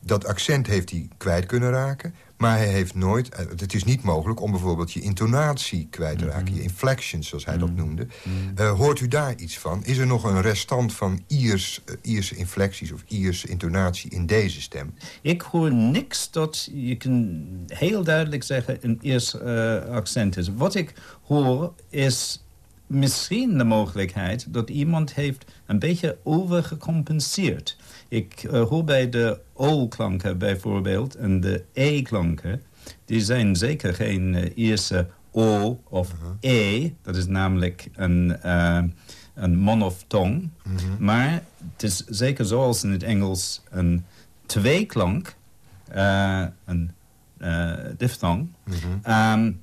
S6: dat accent heeft hij kwijt kunnen raken. Maar hij heeft nooit... Eh, het is niet mogelijk om bijvoorbeeld je intonatie kwijt te raken. Mhm. Je inflections, zoals hij dat mhm. noemde. Uh, hoort u daar iets van? Is er nog een restant van Iers, uh, Ierse inflecties of Ierse intonatie in deze stem?
S8: Ik hoor niks dat je kan heel duidelijk zeggen een Iers accent is. Wat ik hoor is misschien de mogelijkheid dat iemand heeft een beetje overgecompenseerd. Ik uh, hoor bij de O-klanken bijvoorbeeld en de E-klanken... die zijn zeker geen uh, Ierse O of uh-huh. E. Dat is namelijk een, uh, een monoftoon. Uh-huh. Maar het is zeker zoals in het Engels een tweeklank... een diphthong... Uh-huh. Um,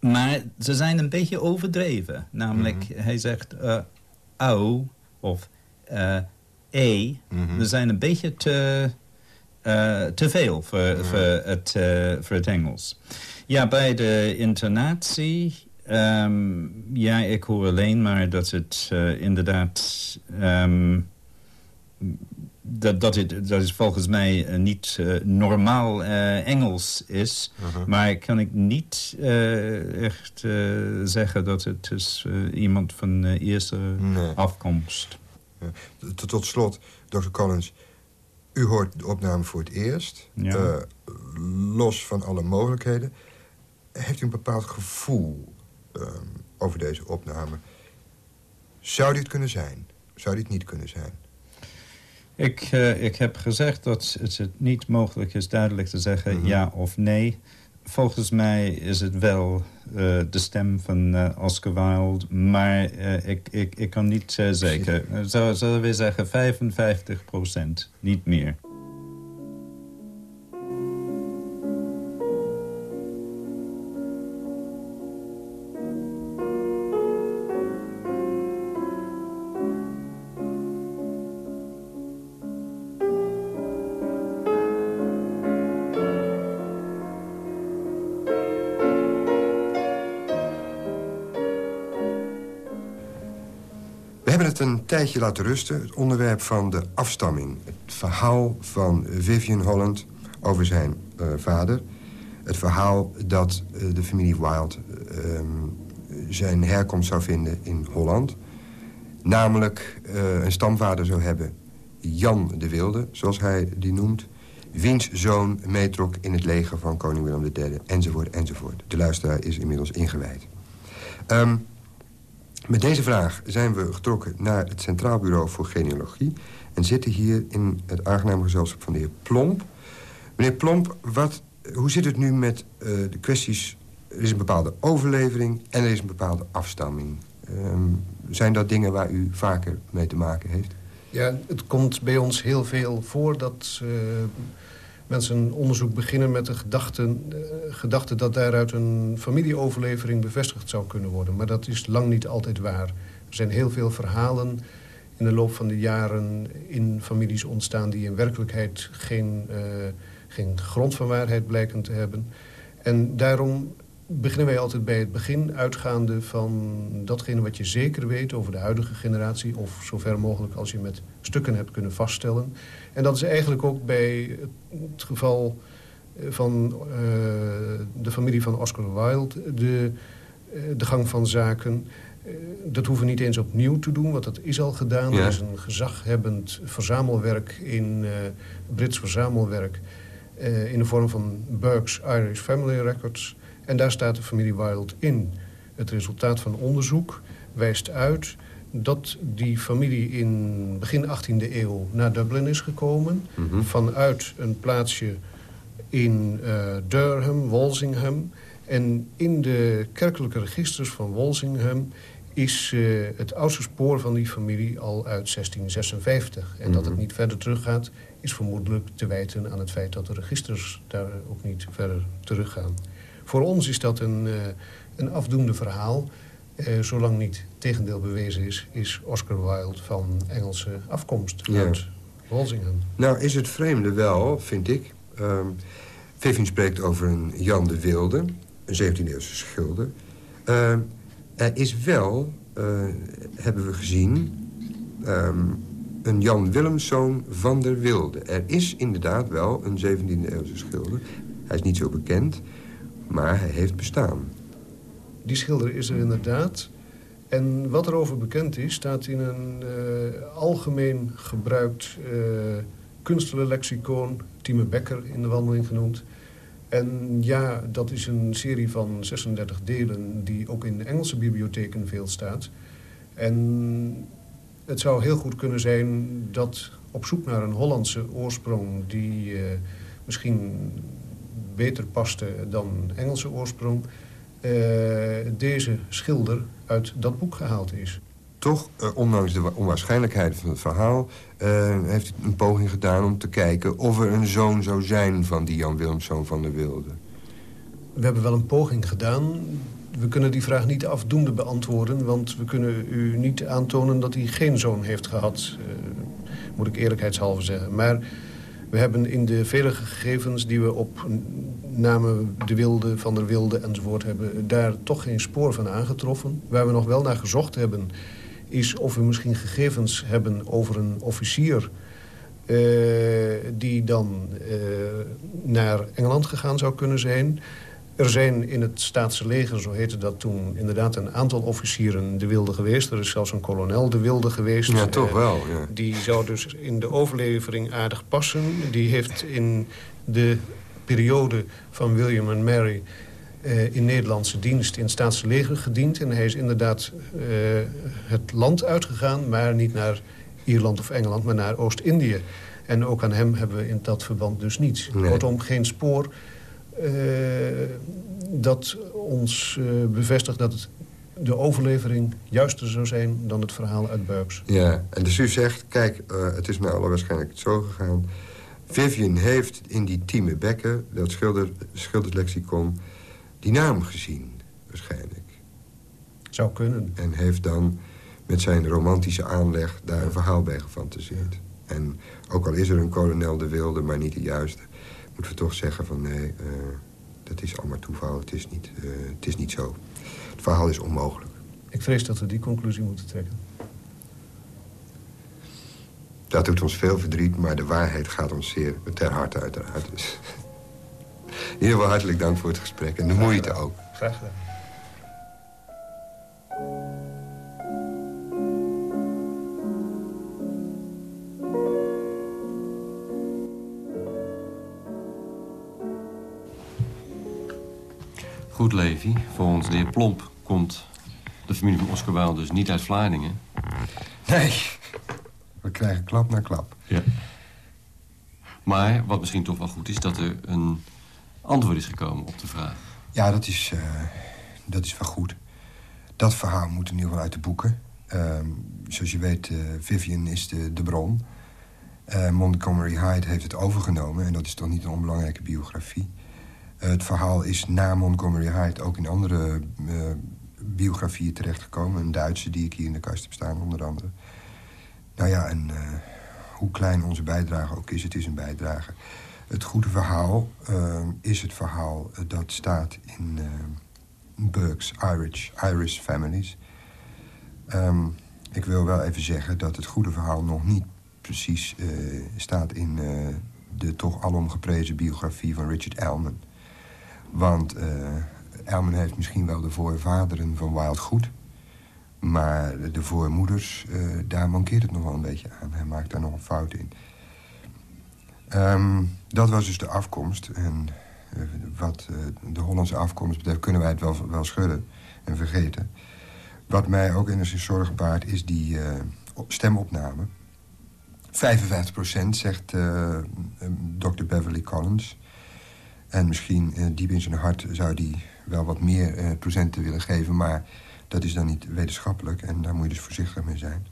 S8: maar ze zijn een beetje overdreven. Namelijk, hij zegt au of e. Mm We zijn een beetje te, uh, te veel voor, voor, het, uh, voor het Engels. Ja, bij de intonatie... Um, ja, ik hoor alleen maar dat het uh, inderdaad... Um, dat, dat, het, dat is volgens mij niet uh, normaal uh, Engels is. -huh. Maar kan ik niet echt zeggen dat het is iemand van eerste nee. afkomst.
S6: Tot, tot slot, Dr. Collins, u hoort de opname voor het eerst. Ja. los van alle mogelijkheden. Heeft u een bepaald gevoel over deze opname? Zou dit kunnen zijn? Zou dit niet kunnen zijn?
S8: Ik, uh, ik heb gezegd dat het niet mogelijk is duidelijk te zeggen mm -hmm. ja of nee. Volgens mij is het wel uh, de stem van uh, Oscar Wilde. Maar ik, ik, ik kan niet zeker. Zullen we zeggen 55 procent, niet meer.
S6: Laten rusten. Het onderwerp van de afstamming. Het verhaal van Vivian Holland over zijn uh, vader. Het verhaal dat uh, de familie Wilde uh, zijn herkomst zou vinden in Holland. Namelijk eh, een stamvader zou hebben, Jan de Wilde, zoals hij die noemt. Wiens zoon meetrok in het leger van koning Willem III, enzovoort, enzovoort. De luisteraar is inmiddels ingewijd. Um, met deze vraag zijn we getrokken naar het Centraal Bureau voor Genealogie... en zitten hier in het aangename gezelschap van de heer Plomp. Meneer Plomp, wat, hoe zit het nu met uh, de kwesties... er is een bepaalde overlevering en er is een bepaalde afstamming. Um, zijn dat dingen waar u vaker mee te maken heeft?
S9: Ja, het komt bij ons heel veel voor dat uh, mensen een onderzoek beginnen met de gedachte, uh, gedachte dat daaruit een familieoverlevering bevestigd zou kunnen worden. Maar dat is lang niet altijd waar. Er zijn heel veel verhalen in de loop van de jaren in families ontstaan... die in werkelijkheid geen, uh, geen grond van waarheid blijken te hebben. En daarom beginnen wij altijd bij het begin... uitgaande van datgene wat je zeker weet over de huidige generatie... of zover mogelijk als je met stukken hebt kunnen vaststellen. En dat is eigenlijk ook bij het geval eh, van uh, de familie van Oscar Wilde... de, de gang van zaken... Dat hoeven we niet eens opnieuw te doen, want dat is al gedaan. Ja. Er is een gezaghebbend verzamelwerk in Brits verzamelwerk... In de vorm van Burke's Irish Family Records. En daar staat de familie Wilde in. Het resultaat van onderzoek wijst uit dat die familie in begin 18e eeuw naar Dublin is gekomen. Mm -hmm. Vanuit een plaatsje in uh, Durham, Walsingham. En in de kerkelijke registers van Walsingham is uh, het oudste spoor van die familie al uit 1656. En mm -hmm. dat het niet verder teruggaat is vermoedelijk te wijten aan het feit dat de registers daar ook niet verder teruggaan. Voor ons is dat een, uh, een afdoende verhaal. Uh, zolang niet tegendeel bewezen is, is Oscar Wilde van Engelse afkomst ja. uit Walsingham.
S6: Nou is het vreemde wel, vind ik. Um, Vivien spreekt over een Jan de Wilde, een 17e-eeuwse schilder. Uh, er is wel, uh, hebben we gezien... Um, een Jan Willemszoon van der Wilde. Er is inderdaad wel een 17e-eeuwse schilder. Hij is niet zo bekend, maar hij heeft bestaan.
S9: Die schilder is er inderdaad. En wat erover bekend is, staat in een uh, algemeen gebruikt uh, kunstenlexicoon... Tieme Becker in de wandeling genoemd. En ja, dat is een serie van 36 delen die ook in de Engelse bibliotheken veel staat. En het zou heel goed kunnen zijn dat op zoek naar een Hollandse oorsprong... die uh, misschien beter paste dan Engelse oorsprong... Uh, deze schilder uit dat boek gehaald is.
S6: Toch, uh, ondanks de onwaarschijnlijkheid van het verhaal... heeft hij een poging gedaan om te kijken of er een zoon zou zijn... van die Jan Willemszoon van der Wilde.
S9: We hebben wel een poging gedaan we kunnen die vraag niet afdoende beantwoorden... want we kunnen u niet aantonen dat hij geen zoon heeft gehad. Uh, moet ik eerlijkheidshalve zeggen. Maar we hebben in de vele gegevens die we op namen de Wilde, Van der Wilde enzovoort hebben... daar toch geen spoor van aangetroffen. Waar we nog wel naar gezocht hebben... is of we misschien gegevens hebben over een officier... Uh, die dan uh, naar Engeland gegaan zou kunnen zijn... Er zijn in het staatse leger, zo heette dat toen... inderdaad een aantal officieren de wilde geweest. Er is zelfs een kolonel de wilde geweest.
S6: Ja, toch wel. Ja.
S9: Die zou dus in de overlevering aardig passen. Die heeft in de periode van William en Mary... Uh, in Nederlandse dienst in het staatse leger gediend. En hij is inderdaad uh, het land uitgegaan... maar niet naar Ierland of Engeland, maar naar Oost-Indië. En ook aan hem hebben we in dat verband dus niets. Nee. Kortom, geen spoor dat ons uh, bevestigt dat het de overlevering juister zou zijn dan het verhaal uit Burks.
S6: Ja, en dus u zegt, kijk, uh, het is naar alle waarschijnlijkheid zo gegaan. Vivian heeft in die Tieme Bekken, dat schilder, schilderslexicon, die naam gezien, waarschijnlijk.
S9: Zou kunnen.
S6: En heeft dan met zijn romantische aanleg daar een verhaal bij gefantaseerd. En ook al is er een kolonel de wilde, maar niet de juiste moeten we toch zeggen van nee, uh, dat is allemaal toeval. Het is, niet, uh, het is niet zo. Het verhaal is onmogelijk.
S9: Ik vrees dat we die conclusie moeten trekken.
S6: Dat doet ons veel verdriet, maar de waarheid gaat ons zeer ter harte uiteraard. Dus. In ieder geval hartelijk dank voor het gesprek en de moeite ook.
S9: Graag gedaan.
S7: Goed, Levi. Volgens de heer Plomp komt de familie van Oscar Wilde dus niet uit Vlaardingen.
S6: Nee. We krijgen klap na klap.
S7: Ja. Maar wat misschien toch wel goed is... dat er een antwoord is gekomen op de vraag.
S6: Ja, dat is, uh, dat is wel goed. Dat verhaal moet in ieder geval uit de boeken. Ehm, zoals je weet, uh, Vivian is de, de bron. Uh, Montgomery Hyde heeft het overgenomen... en dat is toch niet een onbelangrijke biografie. Het verhaal is na Montgomery Hyde ook in andere biografieën terechtgekomen. Een Duitse die ik hier in de kast heb staan, onder andere. Nou ja, en hoe klein onze bijdrage ook is, het is een bijdrage. Het goede verhaal is het verhaal dat staat in Burke's Irish, Irish Families... Um, ik wil wel even zeggen dat het goede verhaal nog niet precies uh, staat in uh, de toch alom geprezen biografie van Richard Elman. Want uh, Elman heeft misschien wel de voorvaderen van Wild goed. Maar de voormoeders, daar mankeert het nog wel een beetje aan. Hij maakt daar nog een fout in. Um, dat was dus de afkomst. En wat de Hollandse afkomst betreft kunnen wij het wel, wel schudden en vergeten. Wat mij ook enigszins zorgen baart is die uh, stemopname. 55% zegt uh, Dr. Beverly Collins. En misschien uh, diep in zijn hart zou die wel wat meer procenten willen geven... maar dat is dan niet wetenschappelijk en daar moet je dus voorzichtig mee zijn.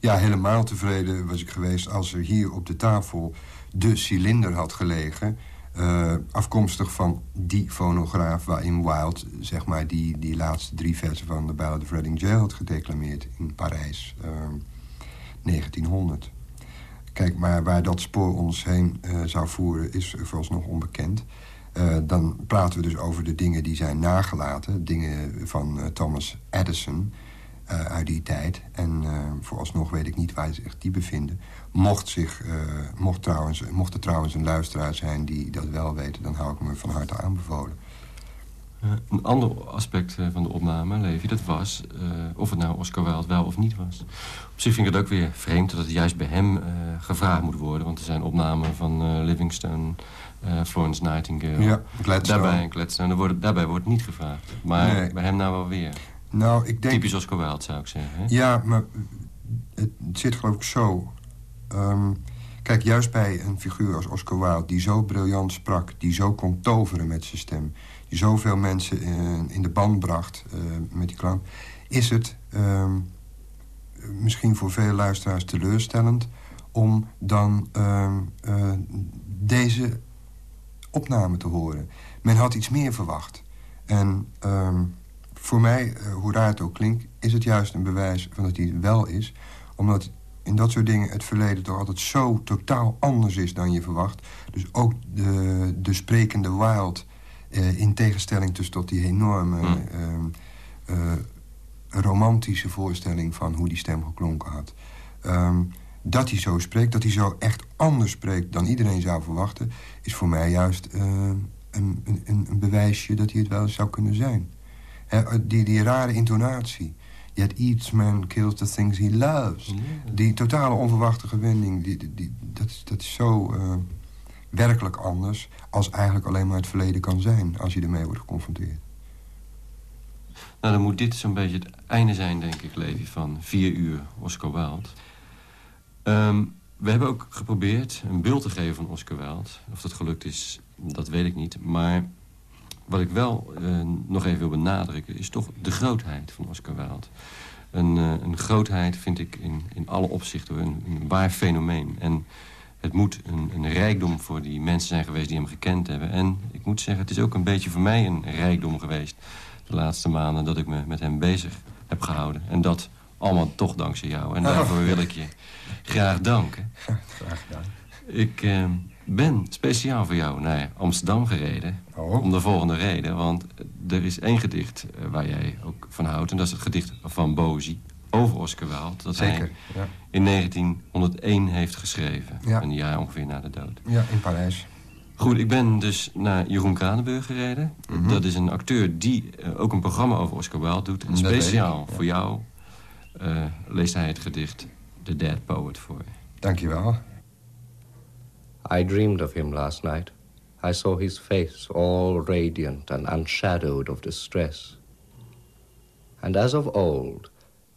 S6: Ja, helemaal tevreden was ik geweest als er hier op de tafel de cilinder had gelegen... Uh, afkomstig van die fonograaf waarin Wilde zeg maar, die, die laatste drie versen van de Ballad of Reading Jail had gedeclameerd in Parijs, uh, eh, 1900. Kijk, maar waar dat spoor ons heen uh, zou voeren is vooralsnog onbekend. dan praten we dus over de dingen die zijn nagelaten. Dingen van Thomas Edison uit die tijd. En vooralsnog weet ik niet waar zich die bevinden. Mocht, zich, mocht, trouwens, mocht er trouwens een luisteraar zijn die dat wel weten... dan hou ik me van harte aanbevolen.
S7: Uh, een ander aspect uh, van de opname, Levi, dat was of het nou Oscar Wilde wel of niet was. Op zich vind ik het ook weer vreemd dat het juist bij hem gevraagd moet worden. Want er zijn opnamen van Livingstone, Florence Nightingale.
S6: Ja, Gladstone.
S7: Daarbij, Gladstone. Wordt, daarbij wordt niet gevraagd. Maar nee. bij hem nou wel weer.
S6: Nou, ik denk...
S7: Typisch Oscar Wilde, zou ik zeggen. Hè?
S6: Ja, maar het zit geloof ik zo... Um, kijk, juist bij een figuur als Oscar Wilde... die zo briljant sprak, die zo kon toveren met zijn stem... die zoveel mensen in, in de band bracht uh, met die klank... is het um, misschien voor veel luisteraars teleurstellend... om dan um, uh, deze opname te horen. Men had iets meer verwacht. En voor mij, hoe raar het ook klinkt... is het juist een bewijs van dat hij wel is... omdat in dat soort dingen het verleden toch altijd zo totaal anders is dan je verwacht. Dus ook de, de sprekende Wild, eh, in tegenstelling dus tot die enorme hmm. uh, romantische voorstelling van hoe die stem geklonken had. Um, dat hij zo spreekt, dat hij zo echt anders spreekt dan iedereen zou verwachten... is voor mij juist een, een, een, bewijsje dat hij het wel zou kunnen zijn. die, die rare intonatie. Yet each man kills the things he loves. Die totale onverwachte wending, die, die, dat, dat is zo werkelijk anders... als eigenlijk alleen maar het verleden kan zijn... als je ermee wordt geconfronteerd.
S7: Nou, dan moet dit zo'n beetje het einde zijn, denk ik, Levi, van vier uur Oscar Wilde. Um, we hebben ook geprobeerd een beeld te geven van Oscar Wilde. Of dat gelukt is, dat weet ik niet. Maar wat ik wel uh, nog even wil benadrukken... is toch de grootheid van Oscar Wilde. Een, uh, een grootheid vind ik in, in alle opzichten een, een waar fenomeen. En het moet een, een, rijkdom voor die mensen zijn geweest die hem gekend hebben. En ik moet zeggen, het is ook een beetje voor mij een rijkdom geweest... de laatste maanden dat ik me met hem bezig heb gehouden. En dat allemaal toch dankzij jou. En daarvoor wil ik je graag danken.
S6: Graag gedaan.
S7: Ik... Uh, ben speciaal voor jou naar Amsterdam gereden. Oh. Om de volgende reden. Want er is één gedicht eh, waar jij ook van houdt. En dat is het gedicht van Bozi over Oscar Wilde. Dat
S6: Zeker,
S7: hij ja. in 1901 heeft geschreven. Een jaar ongeveer na de dood.
S6: Ja, in Parijs.
S7: Goed, ik ben dus naar Jeroen Kranenburg gereden. Mhm. Dat is een acteur die uh, ook een programma over Oscar Wilde doet. En speciaal voor jou uh, leest hij het gedicht The Dead Poet voor.
S6: Dankjewel.
S10: I dreamed of him last night. I saw his face all radiant and unshadowed of distress. And as of old,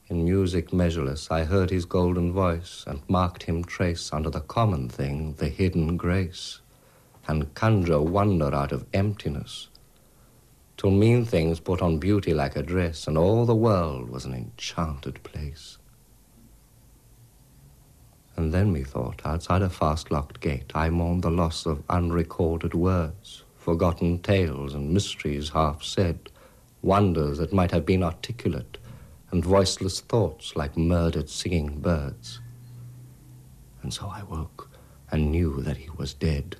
S10: in music measureless, I heard his golden voice and marked him trace under the common thing the hidden grace, and conjure wonder out of emptiness. till mean things put on beauty like a dress, and all the world was an enchanted place. And then, methought, outside a fast-locked gate, I mourned the loss of unrecorded words, forgotten tales and mysteries half said, wonders that might have been articulate, and voiceless thoughts like murdered singing birds. And so I woke and knew that he was dead.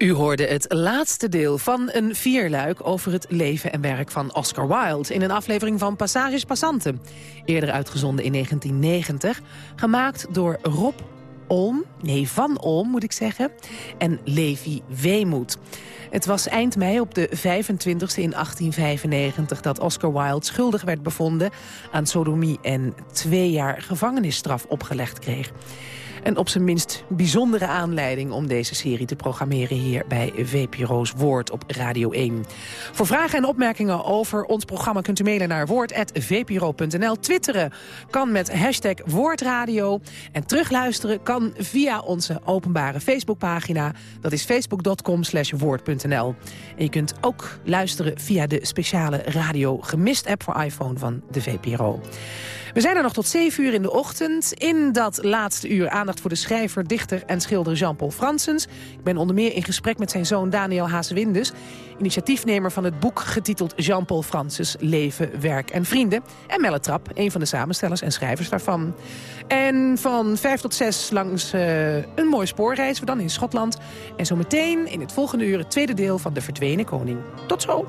S3: U hoorde het laatste deel van een vierluik over het leven en werk van Oscar Wilde... in een aflevering van Passages Passante. Eerder uitgezonden in 1990. Gemaakt door Rob Olm, nee Van Olm moet ik zeggen, en Levi Weemoed. Het was eind mei op de 25e in 1895 dat Oscar Wilde schuldig werd bevonden aan sodomie en twee jaar gevangenisstraf opgelegd kreeg. En op zijn minst bijzondere aanleiding om deze serie te programmeren hier bij VPRO's Woord op Radio 1. Voor vragen en opmerkingen over ons programma kunt u mailen naar woord.vpro.nl. Twitteren kan met hashtag Woordradio. En terugluisteren kan via onze openbare Facebookpagina. Dat is facebook.com slash woord.nl. En je kunt ook luisteren via de speciale Radio Gemist app voor iPhone van de VPRO. We zijn er nog tot 7 uur in de ochtend. In dat laatste uur aandacht voor de schrijver, dichter en schilder Jean-Paul Fransens. Ik ben onder meer in gesprek met zijn zoon Daniel Haasewindes... initiatiefnemer van het boek getiteld Jean-Paul Fransens... Leven, Werk en Vrienden. En Melle Trap, een van de samenstellers en schrijvers daarvan. En van 5 tot 6 langs uh, een mooi spoorreis, we dan in Schotland. En zometeen in het volgende uur het tweede deel van De Verdwenen Koning. Tot zo!